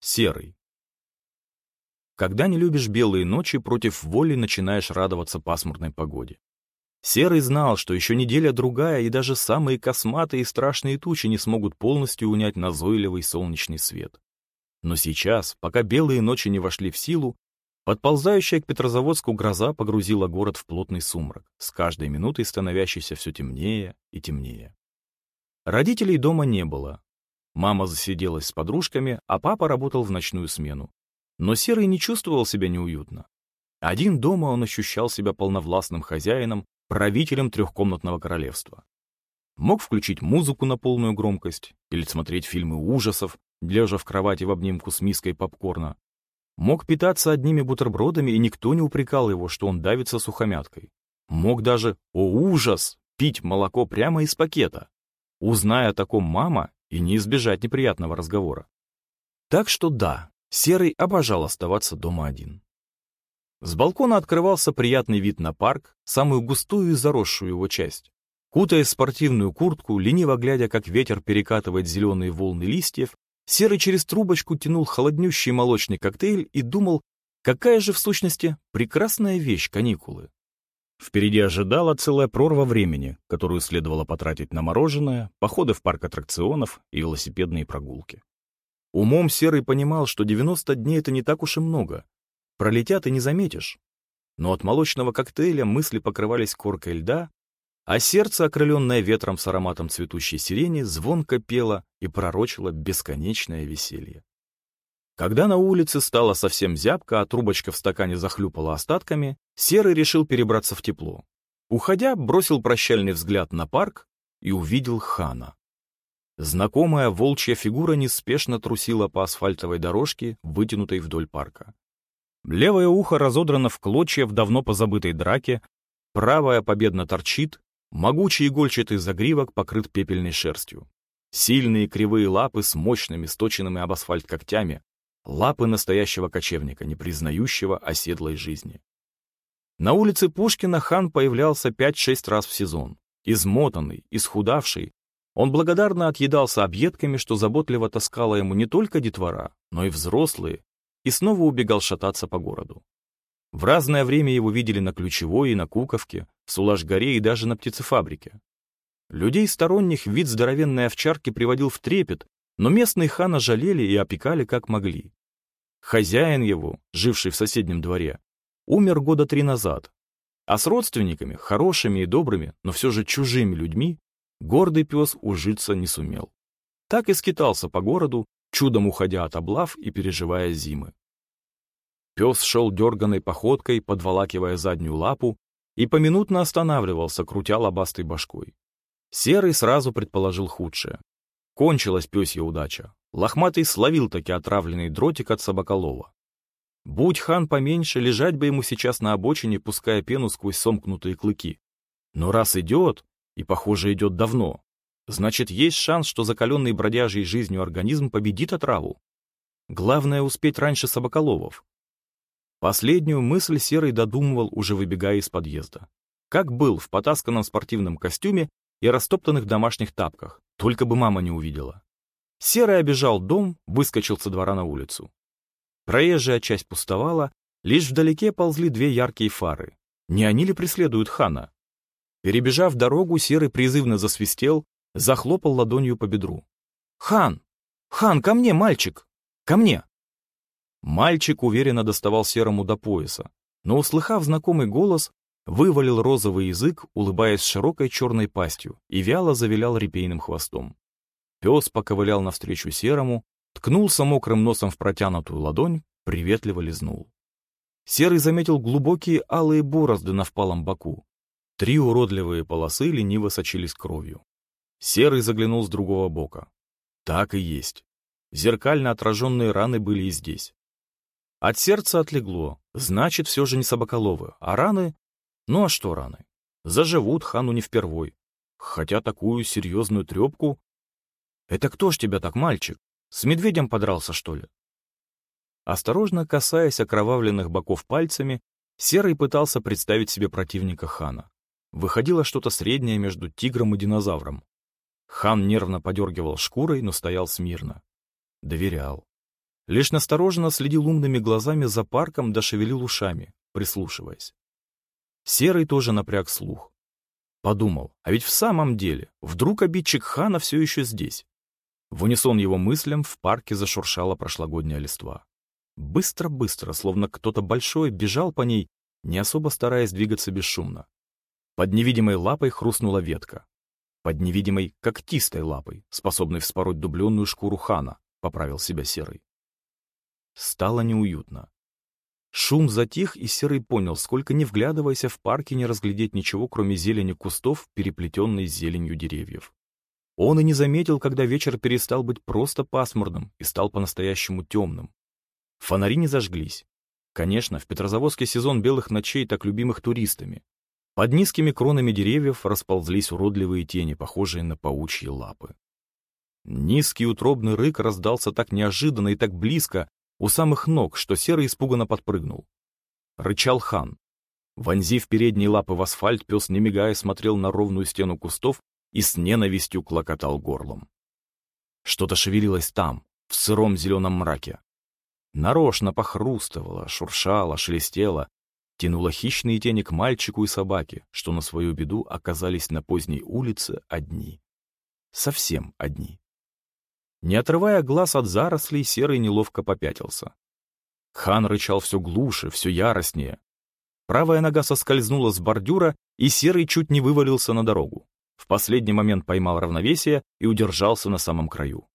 Серый. Когда не любишь белые ночи, против воли начинаешь радоваться пасмурной погоде. Серый знал, что еще неделя-другая, и даже самые косматые и страшные тучи не смогут полностью унять назойливый солнечный свет. Но сейчас, пока белые ночи не вошли в силу, подползающая к Петрозаводску гроза погрузила город в плотный сумрак, с каждой минутой становящийся все темнее и темнее. Родителей дома не было. Мама засиделась с подружками, а папа работал в ночную смену. Но Серый не чувствовал себя неуютно. Один дома он ощущал себя полновластным хозяином, правителем трехкомнатного королевства. Мог включить музыку на полную громкость или смотреть фильмы ужасов, лежа в кровати в обнимку с миской попкорна. Мог питаться одними бутербродами, и никто не упрекал его, что он давится сухомяткой. Мог даже, о ужас, пить молоко прямо из пакета. Узная о таком мама, и не избежать неприятного разговора. Так что да, Серый обожал оставаться дома один. С балкона открывался приятный вид на парк, самую густую и заросшую его часть. Кутая спортивную куртку, лениво глядя, как ветер перекатывает зеленые волны листьев, Серый через трубочку тянул холоднющий молочный коктейль и думал, какая же в сущности прекрасная вещь каникулы. Впереди ожидала целая прорва времени, которую следовало потратить на мороженое, походы в парк аттракционов и велосипедные прогулки. Умом Серый понимал, что 90 дней — это не так уж и много. Пролетят и не заметишь. Но от молочного коктейля мысли покрывались коркой льда, а сердце, окрыленное ветром с ароматом цветущей сирени, звонко пело и пророчило бесконечное веселье. Когда на улице стало совсем зябко, а трубочка в стакане захлюпала остатками, Серый решил перебраться в тепло. Уходя, бросил прощальный взгляд на парк и увидел Хана. Знакомая волчья фигура неспешно трусила по асфальтовой дорожке, вытянутой вдоль парка. Левое ухо разодрано в клочья в давно позабытой драке, правое победно торчит, Могучий игольчатый загривок покрыт пепельной шерстью. Сильные кривые лапы с мощными, сточенными об асфальт когтями. Лапы настоящего кочевника, не признающего оседлой жизни. На улице Пушкина хан появлялся 5-6 раз в сезон. Измотанный, исхудавший, он благодарно отъедался объедками, что заботливо таскала ему не только детвора, но и взрослые, и снова убегал шататься по городу. В разное время его видели на Ключевой и на Куковке, в Сулаш-горе и даже на птицефабрике. Людей сторонних вид здоровенной овчарки приводил в трепет, но местные хана жалели и опекали как могли. Хозяин его, живший в соседнем дворе, умер года три назад, а с родственниками, хорошими и добрыми, но все же чужими людьми, гордый пес ужиться не сумел. Так и скитался по городу, чудом уходя от облав и переживая зимы. Пес шел дерганной походкой, подволакивая заднюю лапу, и поминутно останавливался, крутя лобастой башкой. Серый сразу предположил худшее. Кончилась пёсья удача. Лохматый словил таки отравленный дротик от собаколова. Будь хан поменьше, лежать бы ему сейчас на обочине, пуская пену сквозь сомкнутые клыки. Но раз идет, и, похоже, идет давно, значит, есть шанс, что закаленный бродяжьей жизнью организм победит отраву. Главное — успеть раньше собаколовов. Последнюю мысль Серый додумывал, уже выбегая из подъезда. Как был в потасканном спортивном костюме и растоптанных домашних тапках, только бы мама не увидела. Серый обежал дом, выскочил со двора на улицу. Проезжая часть пустовала, лишь вдалеке ползли две яркие фары. Не они ли преследуют хана? Перебежав дорогу, Серый призывно засвистел, захлопал ладонью по бедру. «Хан! Хан, ко мне, мальчик! Ко мне!» Мальчик уверенно доставал серому до пояса, но, услыхав знакомый голос, вывалил розовый язык, улыбаясь широкой черной пастью, и вяло завилял репейным хвостом. Пес поковылял навстречу серому, ткнулся мокрым носом в протянутую ладонь, приветливо лизнул. Серый заметил глубокие алые борозды на впалом боку. Три уродливые полосы лениво сочились кровью. Серый заглянул с другого бока. Так и есть. Зеркально отраженные раны были и здесь. От сердца отлегло, значит, все же не собаколовы, а раны... Ну а что раны? Заживут хану не впервой. Хотя такую серьезную трепку... Это кто ж тебя так, мальчик? С медведем подрался, что ли? Осторожно касаясь окровавленных боков пальцами, Серый пытался представить себе противника хана. Выходило что-то среднее между тигром и динозавром. Хан нервно подергивал шкурой, но стоял смирно. Доверял. лишь настороженно следил умными глазами за парком да шевелил ушами, прислушиваясь. Серый тоже напряг слух. Подумал, а ведь в самом деле, вдруг обидчик хана все еще здесь. В унисон его мыслям в парке зашуршала прошлогодняя листва. Быстро-быстро, словно кто-то большой, бежал по ней, не особо стараясь двигаться бесшумно. Под невидимой лапой хрустнула ветка. Под невидимой когтистой лапой, способной вспороть дубленную шкуру хана, поправил себя Серый. Стало неуютно. Шум затих, и Серый понял, сколько не вглядываясь в парке, не разглядеть ничего, кроме зелени кустов, переплетенной зеленью деревьев. Он и не заметил, когда вечер перестал быть просто пасмурным и стал по-настоящему темным. Фонари не зажглись. Конечно, в Петрозаводске сезон белых ночей, так любимых туристами. Под низкими кронами деревьев расползлись уродливые тени, похожие на паучьи лапы. Низкий утробный рык раздался так неожиданно и так близко, у самых ног, что Серый испуганно подпрыгнул. Рычал хан. Вонзив передние лапы в асфальт, пес, не мигая, смотрел на ровную стену кустов и с ненавистью клокотал горлом. Что-то шевелилось там, в сыром зеленом мраке. Нарочно похрустывало, шуршало, шелестело, тянуло хищные тени к мальчику и собаке, что на свою беду оказались на поздней улице одни. Совсем одни. Не отрывая глаз от зарослей, Серый неловко попятился. Хан рычал все глуше, все яростнее. Правая нога соскользнула с бордюра, и Серый чуть не вывалился на дорогу. В последний момент поймал равновесие и удержался на самом краю.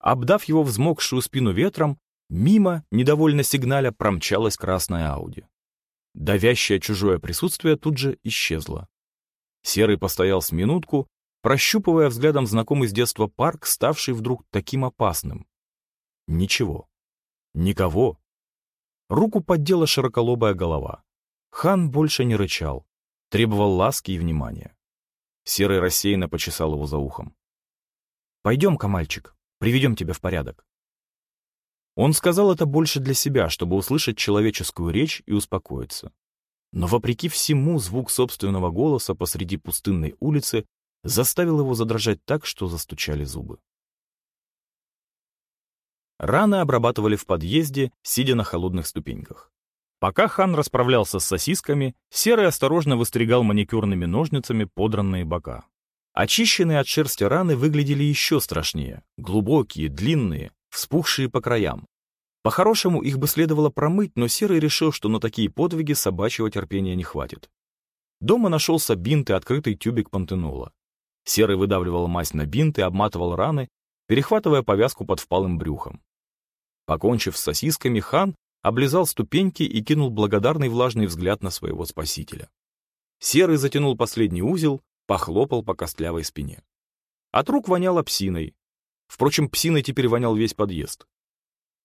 Обдав его взмокшую спину ветром, мимо, недовольно сигналя, промчалась красная Ауди. Давящее чужое присутствие тут же исчезло. Серый постоял с минутку, прощупывая взглядом знакомый с детства парк, ставший вдруг таким опасным. Ничего. Никого. Руку поддела широколобая голова. Хан больше не рычал, требовал ласки и внимания. Серый рассеянно почесал его за ухом. «Пойдем-ка, мальчик, приведем тебя в порядок». Он сказал это больше для себя, чтобы услышать человеческую речь и успокоиться. Но вопреки всему звук собственного голоса посреди пустынной улицы заставил его задрожать так, что застучали зубы. Раны обрабатывали в подъезде, сидя на холодных ступеньках. Пока хан расправлялся с сосисками, Серый осторожно выстригал маникюрными ножницами подранные бока. Очищенные от шерсти раны выглядели еще страшнее, глубокие, длинные, вспухшие по краям. По-хорошему, их бы следовало промыть, но Серый решил, что на такие подвиги собачьего терпения не хватит. Дома нашелся бинт и открытый тюбик пантенола. Серый выдавливал мазь на бинт и обматывал раны, перехватывая повязку под впалым брюхом. Покончив с сосисками, хан облизал ступеньки и кинул благодарный влажный взгляд на своего спасителя. Серый затянул последний узел, похлопал по костлявой спине. От рук воняло псиной. Впрочем, псиной теперь вонял весь подъезд.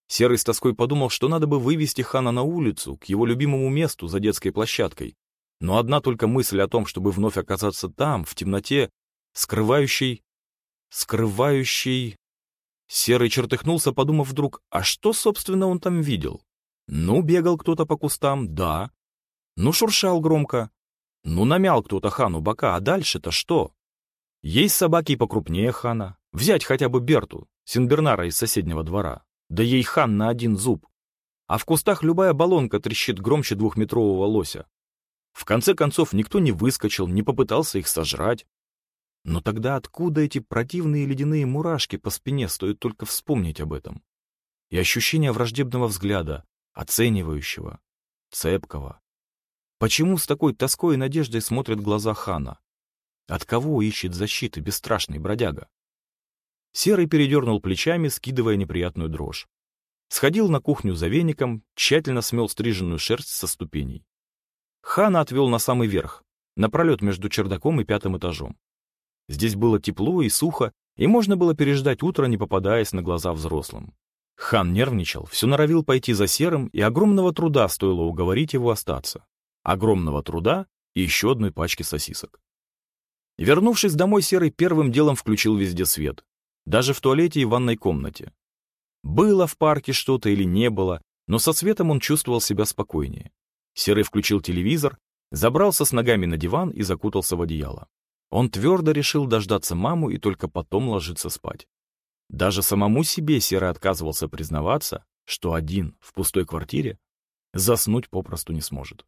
Серый с тоской подумал, что надо бы вывести хана на улицу, к его любимому месту за детской площадкой. Но одна только мысль о том, чтобы вновь оказаться там, в темноте, скрывающий... скрывающий... Серый чертыхнулся, подумав вдруг, а что, собственно, он там видел? Ну, бегал кто-то по кустам, да. Ну, шуршал громко. Ну, намял кто-то хану бока, а дальше-то что? Есть собаки покрупнее хана. Взять хотя бы Берту, Синбернара из соседнего двора. Да ей хан на один зуб. А в кустах любая баллонка трещит громче двухметрового лося. В конце концов, никто не выскочил, не попытался их сожрать. Но тогда откуда эти противные ледяные мурашки по спине, стоит только вспомнить об этом? И ощущение враждебного взгляда, оценивающего, цепкого. Почему с такой тоской и надеждой смотрят глаза хана? От кого ищет защиты бесстрашный бродяга? Серый передернул плечами, скидывая неприятную дрожь. Сходил на кухню за веником, тщательно смел стриженную шерсть со ступеней. Хана отвел на самый верх, напролет между чердаком и пятым этажом. Здесь было тепло и сухо, и можно было переждать утро, не попадаясь на глаза взрослым. Хан нервничал, все норовил пойти за серым, и огромного труда стоило уговорить его остаться. Огромного труда и еще одной пачки сосисок. Вернувшись домой, Серый первым делом включил везде свет. Даже в туалете и ванной комнате. Было в парке что-то или не было, но со светом он чувствовал себя спокойнее. Серый включил телевизор, забрался с ногами на диван и закутался в одеяло. Он твердо решил дождаться маму и только потом ложиться спать. Даже самому себе Серый отказывался признаваться, что один в пустой квартире заснуть попросту не сможет.